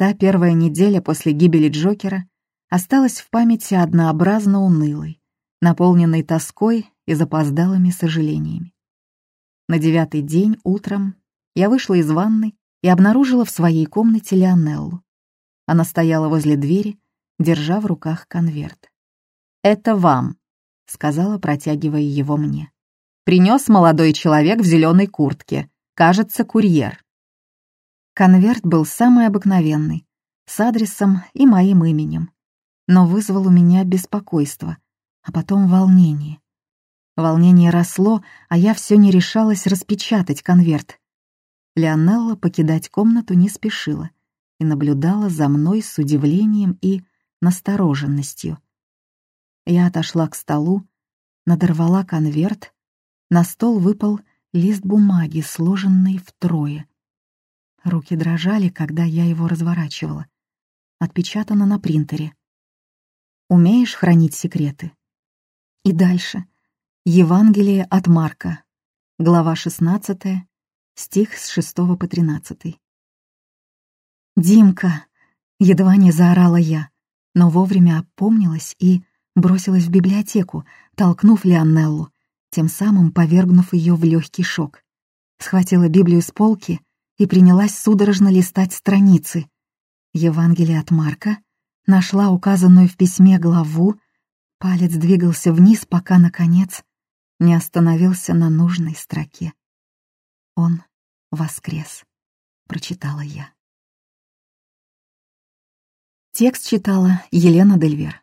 Та первая неделя после гибели Джокера осталась в памяти однообразно унылой, наполненной тоской и запоздалыми сожалениями. На девятый день утром я вышла из ванной и обнаружила в своей комнате Леонеллу. Она стояла возле двери, держа в руках конверт. «Это вам», — сказала, протягивая его мне. Принес молодой человек в зеленой куртке, кажется, курьер. Конверт был самый обыкновенный, с адресом и моим именем, но вызвал у меня беспокойство, а потом волнение. Волнение росло, а я все не решалась распечатать конверт. Леонелла покидать комнату не спешила и наблюдала за мной с удивлением и настороженностью. Я отошла к столу, надорвала конверт, на стол выпал лист бумаги, сложенный втрое. Руки дрожали, когда я его разворачивала. Отпечатано на принтере. «Умеешь хранить секреты?» И дальше. Евангелие от Марка, глава 16, стих с 6 по 13. «Димка!» — едва не заорала я, но вовремя опомнилась и бросилась в библиотеку, толкнув Леонеллу, тем самым повергнув ее в легкий шок. Схватила Библию с полки и принялась судорожно листать страницы. Евангелие от Марка, нашла указанную в письме главу, палец двигался вниз, пока, наконец, не остановился на нужной строке. «Он воскрес», — прочитала я. Текст читала Елена Дельвер.